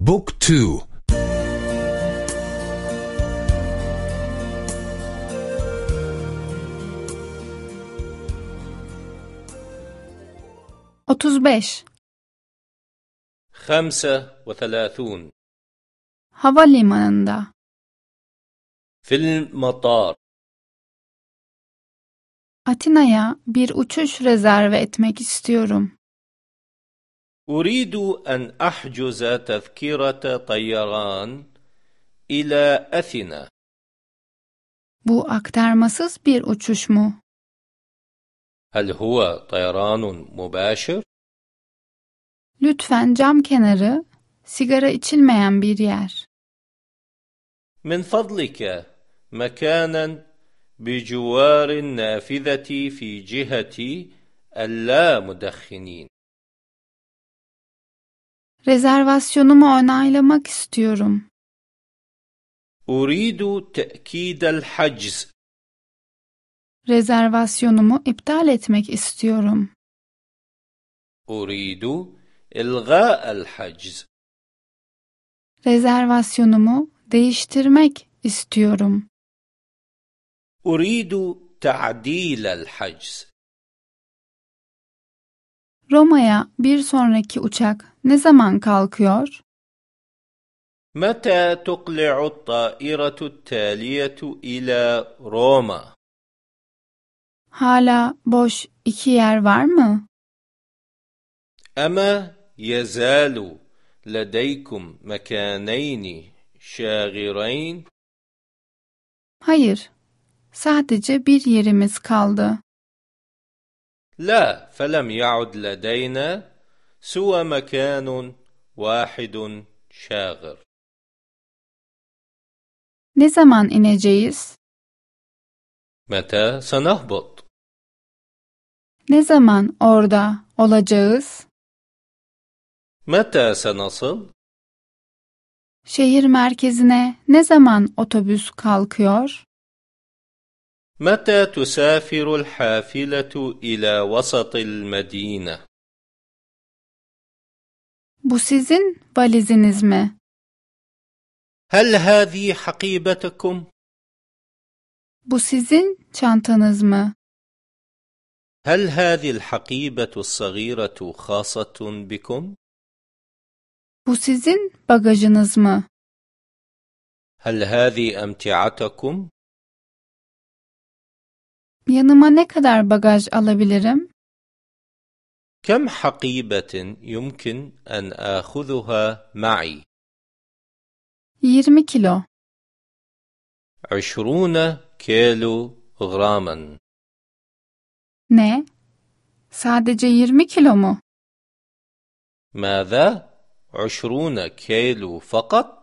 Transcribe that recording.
Book 2 35 35 Havalimanında. Fil matar. Atina'ya bir uçuş rezerve etmek istiyorum. أريد أن أحجز تذكرة طيران إلى أثينا Bu aktarmasız bir uçuş mu? هل هو طيران مباشر؟ Lütfen cam kenarı, sigara içilmeyen bir yer. من فضلك مكانا بجوار النافذة في جهة اللا مدخنين Rezervasyonumu onaylamak istiyorum. Uridu te'kidel hacz. Rezervasyonumu iptal etmek istiyorum. Uridu ilga'el hacz. Rezervasyonumu değiştirmek istiyorum. Uridu ta'dilel hacz. Roma'ya bir sonraki uçak ne zaman kalkıyor? متى تقلع الطائرة التالية إلى روما؟ Hala boş iki yer var mı? أما يزال لديكم مكانين شاغرين؟ Hayır. Sadece bir yerimiz kaldı. لا فلم يعد لدينا سوى مكان واحد شاغر Ne zaman ineceğiz? متى سنهبط؟ Ne zaman orada olacağız? متى سنصل؟ Şehir merkezine ne zaman otobüs kalkıyor? متى تسافر الحافلة إلى وسط المدينة؟ Bu sizin valiziniz mi? هل هذه حقيبتكم؟ Bu sizin çantanız mı? هل هذه الحقيبة الصغيرة خاصة بكم؟ Bu sizin bagajınız mı? هل هذه أمتعتكم؟ Yanıma ne kadar bagaj alabilirim? كم حقيبة يمكن أن آخذها معي؟ 20 kilo. عشرون كيلو غراما Ne? Sadece 20 kilo mu? ماذا؟ عشرون كيلو فقط؟